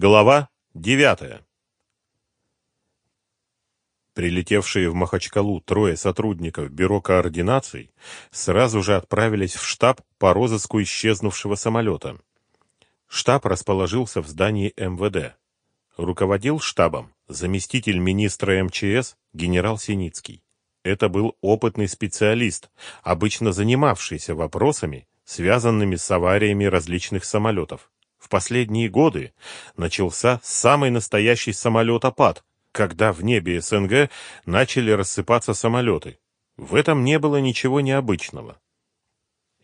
Глава девятая. Прилетевшие в Махачкалу трое сотрудников Бюро координаций сразу же отправились в штаб по розыску исчезнувшего самолета. Штаб расположился в здании МВД. Руководил штабом заместитель министра МЧС генерал Синицкий. Это был опытный специалист, обычно занимавшийся вопросами, связанными с авариями различных самолетов. В последние годы начался самый настоящий самолетопад, когда в небе СНГ начали рассыпаться самолеты. В этом не было ничего необычного.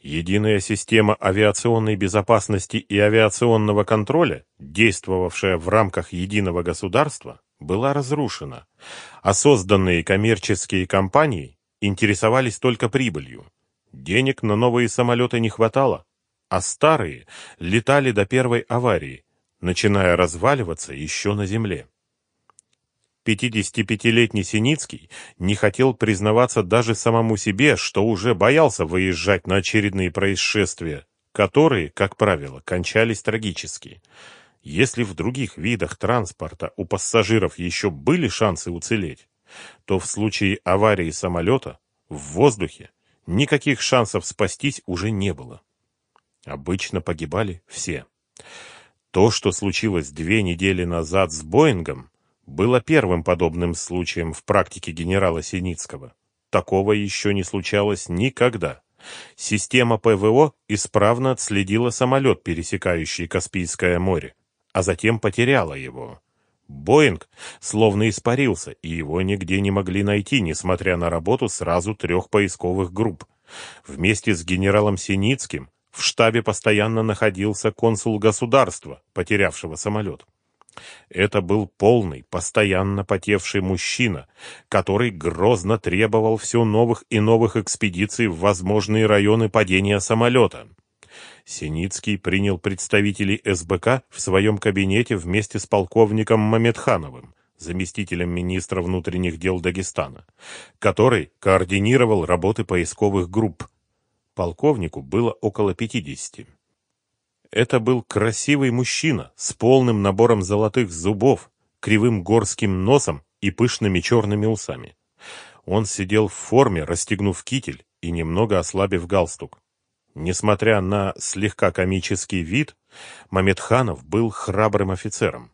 Единая система авиационной безопасности и авиационного контроля, действовавшая в рамках единого государства, была разрушена, а созданные коммерческие компании интересовались только прибылью. Денег на новые самолеты не хватало, а старые летали до первой аварии, начиная разваливаться еще на земле. 55-летний Синицкий не хотел признаваться даже самому себе, что уже боялся выезжать на очередные происшествия, которые, как правило, кончались трагически. Если в других видах транспорта у пассажиров еще были шансы уцелеть, то в случае аварии самолета в воздухе никаких шансов спастись уже не было. Обычно погибали все. То, что случилось две недели назад с Боингом, было первым подобным случаем в практике генерала Синицкого. Такого еще не случалось никогда. Система ПВО исправно отследила самолет, пересекающий Каспийское море, а затем потеряла его. Боинг словно испарился, и его нигде не могли найти, несмотря на работу сразу трех поисковых групп. Вместе с генералом Синицким в штабе постоянно находился консул государства, потерявшего самолет. Это был полный, постоянно потевший мужчина, который грозно требовал все новых и новых экспедиций в возможные районы падения самолета. Синицкий принял представителей СБК в своем кабинете вместе с полковником Мамедхановым, заместителем министра внутренних дел Дагестана, который координировал работы поисковых групп, Полковнику было около пятидесяти. Это был красивый мужчина с полным набором золотых зубов, кривым горским носом и пышными черными усами. Он сидел в форме, расстегнув китель и немного ослабив галстук. Несмотря на слегка комический вид, Мамедханов был храбрым офицером.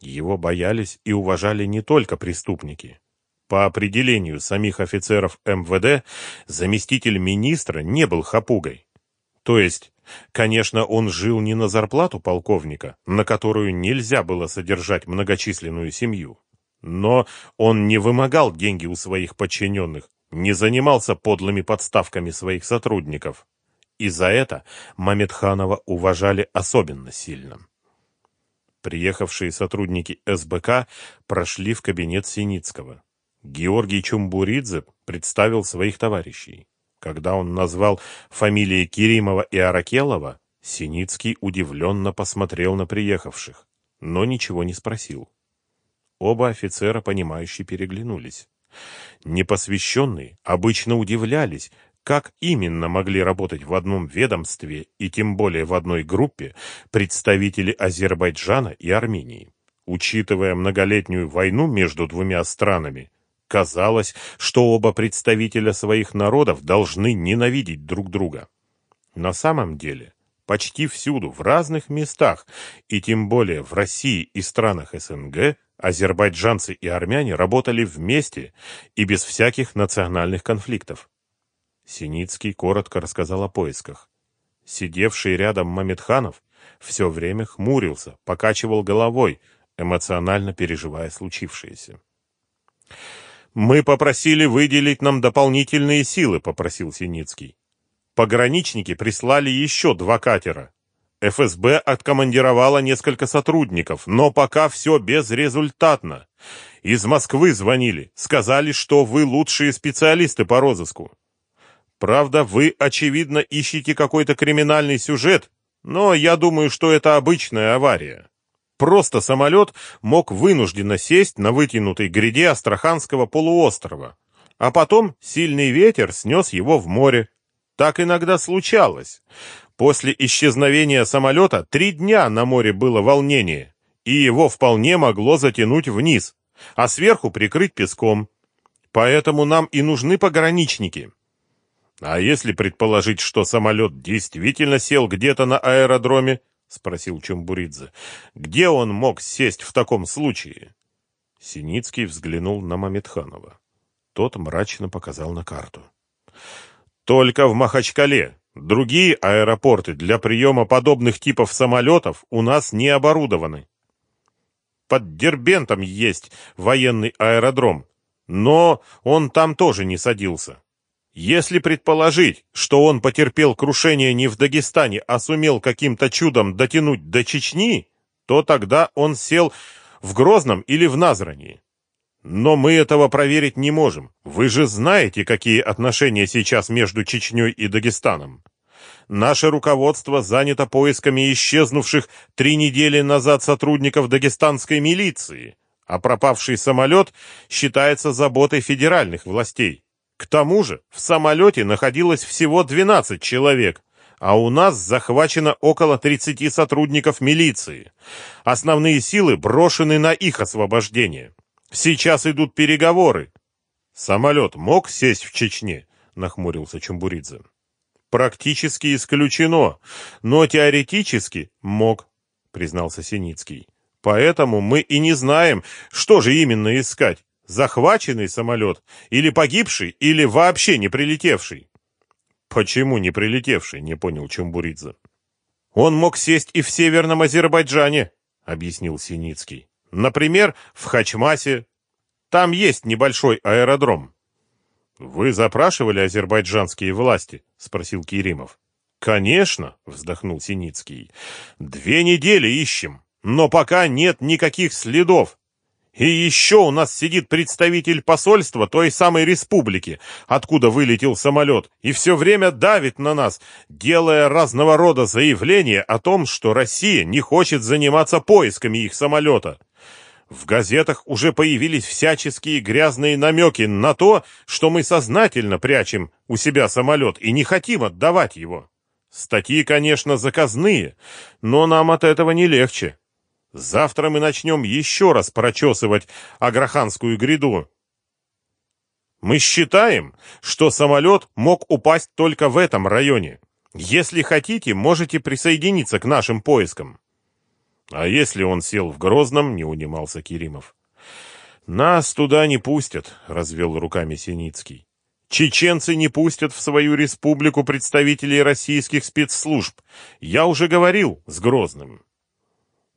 Его боялись и уважали не только преступники. По определению самих офицеров МВД, заместитель министра не был хапугой. То есть, конечно, он жил не на зарплату полковника, на которую нельзя было содержать многочисленную семью. Но он не вымогал деньги у своих подчиненных, не занимался подлыми подставками своих сотрудников. И за это Мамедханова уважали особенно сильно. Приехавшие сотрудники СБК прошли в кабинет Синицкого. Георгий Чумбуридзе представил своих товарищей. Когда он назвал фамилии Киримова и Аракелова, Синицкий удивленно посмотрел на приехавших, но ничего не спросил. Оба офицера, понимающе переглянулись. Непосвященные обычно удивлялись, как именно могли работать в одном ведомстве и тем более в одной группе представители Азербайджана и Армении. Учитывая многолетнюю войну между двумя странами, Казалось, что оба представителя своих народов должны ненавидеть друг друга. На самом деле, почти всюду, в разных местах, и тем более в России и странах СНГ, азербайджанцы и армяне работали вместе и без всяких национальных конфликтов. Синицкий коротко рассказал о поисках. Сидевший рядом Мамедханов все время хмурился, покачивал головой, эмоционально переживая случившееся. «Мы попросили выделить нам дополнительные силы», — попросил Синицкий. Пограничники прислали еще два катера. ФСБ откомандировала несколько сотрудников, но пока все безрезультатно. Из Москвы звонили, сказали, что вы лучшие специалисты по розыску. Правда, вы, очевидно, ищете какой-то криминальный сюжет, но я думаю, что это обычная авария. Просто самолет мог вынужденно сесть на вытянутой гряде Астраханского полуострова, а потом сильный ветер снес его в море. Так иногда случалось. После исчезновения самолета три дня на море было волнение, и его вполне могло затянуть вниз, а сверху прикрыть песком. Поэтому нам и нужны пограничники. А если предположить, что самолет действительно сел где-то на аэродроме, спросил Чумбуридзе, где он мог сесть в таком случае? Синицкий взглянул на Мамедханова. Тот мрачно показал на карту. Только в Махачкале. Другие аэропорты для приема подобных типов самолетов у нас не оборудованы. Под Дербентом есть военный аэродром, но он там тоже не садился. Если предположить, что он потерпел крушение не в Дагестане, а сумел каким-то чудом дотянуть до Чечни, то тогда он сел в Грозном или в Назрани. Но мы этого проверить не можем. Вы же знаете, какие отношения сейчас между Чечней и Дагестаном. Наше руководство занято поисками исчезнувших три недели назад сотрудников дагестанской милиции, а пропавший самолет считается заботой федеральных властей. К тому же в самолете находилось всего 12 человек, а у нас захвачено около 30 сотрудников милиции. Основные силы брошены на их освобождение. Сейчас идут переговоры. Самолет мог сесть в Чечне? Нахмурился Чумбуридзе. Практически исключено, но теоретически мог, признался Синицкий. Поэтому мы и не знаем, что же именно искать. Захваченный самолет или погибший, или вообще не прилетевший. Почему не прилетевший, не понял Чумбуридзе. Он мог сесть и в Северном Азербайджане, объяснил Синицкий. Например, в Хачмасе. Там есть небольшой аэродром. Вы запрашивали азербайджанские власти, спросил Киримов. Конечно, вздохнул Синицкий. Две недели ищем, но пока нет никаких следов. И еще у нас сидит представитель посольства той самой республики, откуда вылетел самолет, и все время давит на нас, делая разного рода заявления о том, что Россия не хочет заниматься поисками их самолета. В газетах уже появились всяческие грязные намеки на то, что мы сознательно прячем у себя самолет и не хотим отдавать его. Статьи, конечно, заказные, но нам от этого не легче. Завтра мы начнем еще раз прочесывать Аграханскую гряду. Мы считаем, что самолет мог упасть только в этом районе. Если хотите, можете присоединиться к нашим поискам. А если он сел в Грозном, не унимался Киримов. Нас туда не пустят, развел руками Синицкий. Чеченцы не пустят в свою республику представителей российских спецслужб. Я уже говорил с Грозным.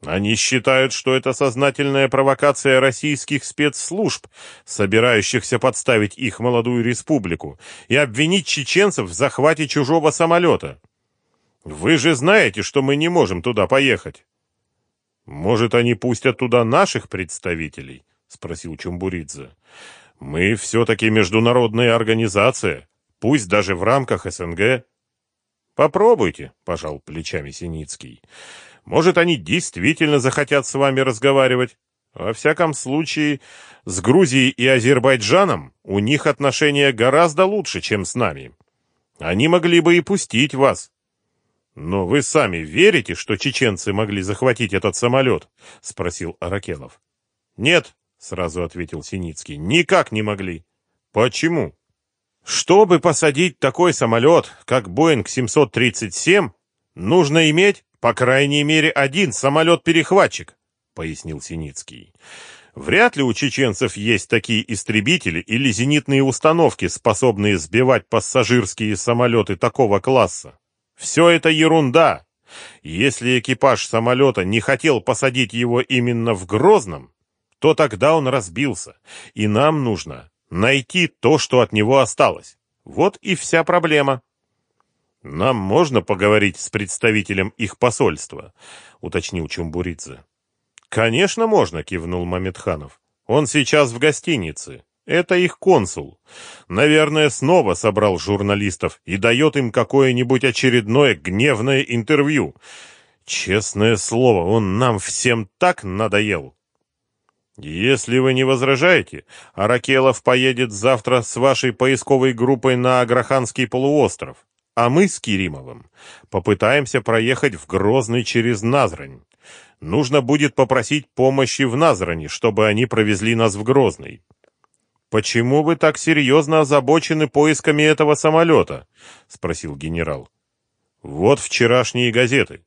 Они считают, что это сознательная провокация российских спецслужб, собирающихся подставить их молодую республику, и обвинить чеченцев в захвате чужого самолета. Вы же знаете, что мы не можем туда поехать. Может, они пустят туда наших представителей? спросил Чумбуридзе. Мы все-таки международная организация, пусть даже в рамках СНГ. Попробуйте, пожал плечами Синицкий. Может, они действительно захотят с вами разговаривать. Во всяком случае, с Грузией и Азербайджаном у них отношения гораздо лучше, чем с нами. Они могли бы и пустить вас. Но вы сами верите, что чеченцы могли захватить этот самолет? Спросил Аракелов. Нет, сразу ответил Синицкий, никак не могли. Почему? Чтобы посадить такой самолет, как Боинг 737, нужно иметь по крайней мере, один самолет-перехватчик, пояснил Синицкий. Вряд ли у чеченцев есть такие истребители или зенитные установки, способные сбивать пассажирские самолеты такого класса. Все это ерунда. Если экипаж самолета не хотел посадить его именно в Грозном, то тогда он разбился, и нам нужно найти то, что от него осталось. Вот и вся проблема. Нам можно поговорить с представителем их посольства, уточнил Чумбуридзе. Конечно, можно, кивнул Мамедханов. Он сейчас в гостинице. Это их консул. Наверное, снова собрал журналистов и дает им какое-нибудь очередное гневное интервью. Честное слово, он нам всем так надоел. Если вы не возражаете, Аракелов поедет завтра с вашей поисковой группой на Аграханский полуостров а мы с Киримовым попытаемся проехать в Грозный через Назрань. Нужно будет попросить помощи в Назране, чтобы они провезли нас в Грозный. «Почему вы так серьезно озабочены поисками этого самолета?» — спросил генерал. «Вот вчерашние газеты.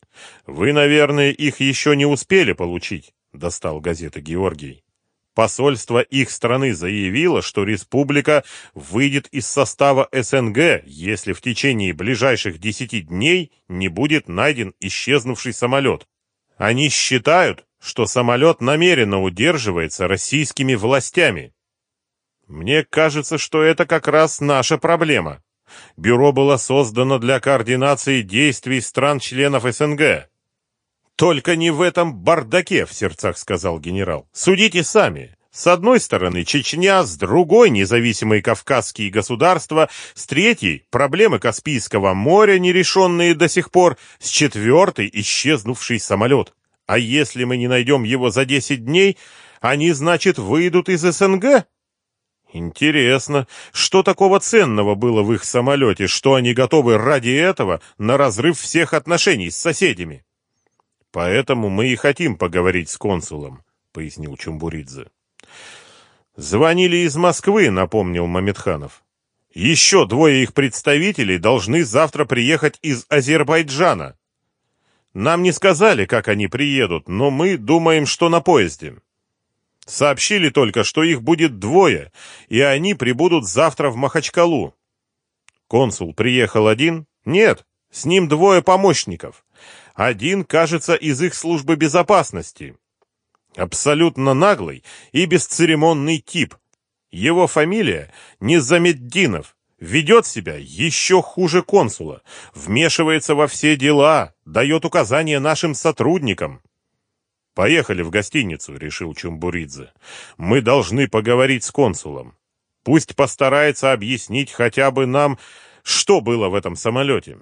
Вы, наверное, их еще не успели получить», — достал газеты Георгий. Посольство их страны заявило, что республика выйдет из состава СНГ, если в течение ближайших десяти дней не будет найден исчезнувший самолет. Они считают, что самолет намеренно удерживается российскими властями. Мне кажется, что это как раз наша проблема. Бюро было создано для координации действий стран-членов СНГ. «Только не в этом бардаке», — в сердцах сказал генерал. «Судите сами. С одной стороны Чечня, с другой независимые кавказские государства, с третьей проблемы Каспийского моря, нерешенные до сих пор, с четвертой исчезнувший самолет. А если мы не найдем его за 10 дней, они, значит, выйдут из СНГ?» Интересно, что такого ценного было в их самолете, что они готовы ради этого на разрыв всех отношений с соседями? Поэтому мы и хотим поговорить с консулом, пояснил Чумбуридзе. Звонили из Москвы, напомнил Мамедханов. Еще двое их представителей должны завтра приехать из Азербайджана. Нам не сказали, как они приедут, но мы думаем, что на поезде. Сообщили только, что их будет двое, и они прибудут завтра в Махачкалу. Консул приехал один? Нет, с ним двое помощников. Один, кажется, из их службы безопасности. Абсолютно наглый и бесцеремонный тип. Его фамилия Незамеддинов. Ведет себя еще хуже консула. Вмешивается во все дела, дает указания нашим сотрудникам. «Поехали в гостиницу», — решил Чумбуридзе. «Мы должны поговорить с консулом. Пусть постарается объяснить хотя бы нам, что было в этом самолете.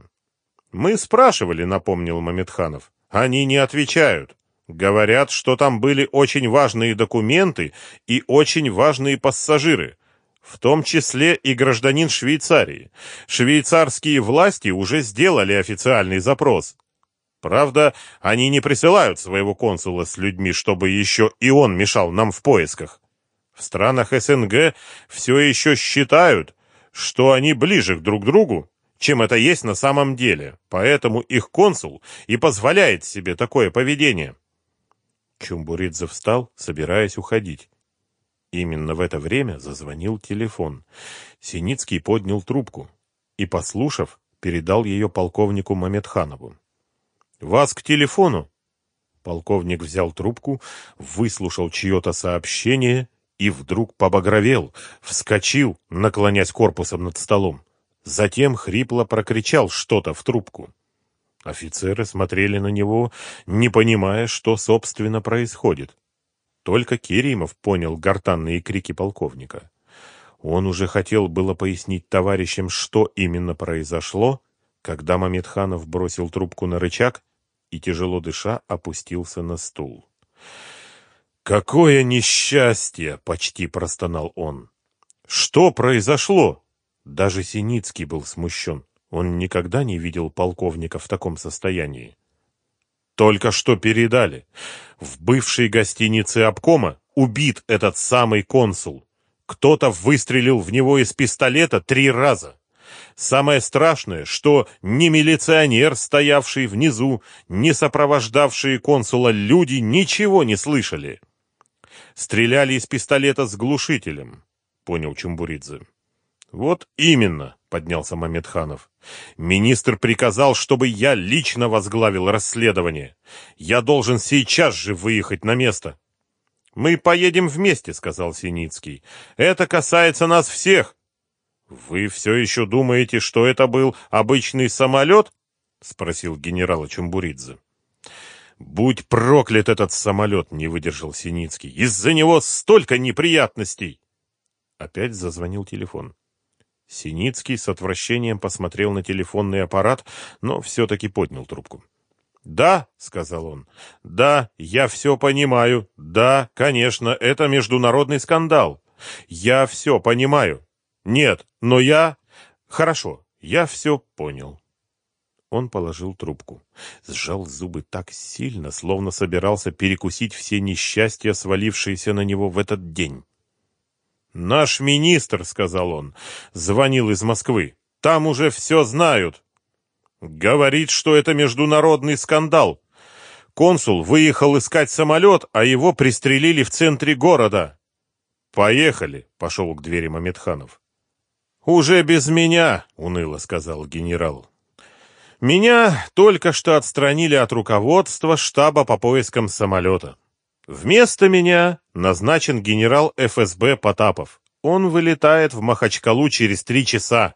«Мы спрашивали», — напомнил Мамедханов. «Они не отвечают. Говорят, что там были очень важные документы и очень важные пассажиры, в том числе и гражданин Швейцарии. Швейцарские власти уже сделали официальный запрос. Правда, они не присылают своего консула с людьми, чтобы еще и он мешал нам в поисках. В странах СНГ все еще считают, что они ближе друг к другу, чем это есть на самом деле, поэтому их консул и позволяет себе такое поведение. Чумбуридзе встал, собираясь уходить. Именно в это время зазвонил телефон. Синицкий поднял трубку и, послушав, передал ее полковнику Мамедханову. «Вас к телефону!» Полковник взял трубку, выслушал чье-то сообщение и вдруг побагровел, вскочил, наклонясь корпусом над столом. Затем хрипло прокричал что-то в трубку. Офицеры смотрели на него, не понимая, что, собственно, происходит. Только Керимов понял гортанные крики полковника. Он уже хотел было пояснить товарищам, что именно произошло, когда Мамедханов бросил трубку на рычаг и, тяжело дыша, опустился на стул. «Какое несчастье!» — почти простонал он. «Что произошло?» Даже Синицкий был смущен. Он никогда не видел полковника в таком состоянии. Только что передали. В бывшей гостинице обкома убит этот самый консул. Кто-то выстрелил в него из пистолета три раза. Самое страшное, что ни милиционер, стоявший внизу, ни сопровождавшие консула люди ничего не слышали. Стреляли из пистолета с глушителем, понял Чумбуридзе. Вот именно, поднялся Мамедханов. Министр приказал, чтобы я лично возглавил расследование. Я должен сейчас же выехать на место. Мы поедем вместе, сказал Синицкий. Это касается нас всех. Вы все еще думаете, что это был обычный самолет? спросил генерал Чумбуридзе. Будь проклят этот самолет, не выдержал Синицкий. Из-за него столько неприятностей. Опять зазвонил телефон. Синицкий с отвращением посмотрел на телефонный аппарат, но все-таки поднял трубку. «Да», — сказал он, — «да, я все понимаю. Да, конечно, это международный скандал. Я все понимаю. Нет, но я... Хорошо, я все понял». Он положил трубку. Сжал зубы так сильно, словно собирался перекусить все несчастья, свалившиеся на него в этот день. «Наш министр», — сказал он, — звонил из Москвы. «Там уже все знают. Говорит, что это международный скандал. Консул выехал искать самолет, а его пристрелили в центре города». «Поехали», — пошел к двери Мамедханов. «Уже без меня», — уныло сказал генерал. Меня только что отстранили от руководства штаба по поискам самолета. Вместо меня назначен генерал ФСБ Потапов. Он вылетает в Махачкалу через три часа.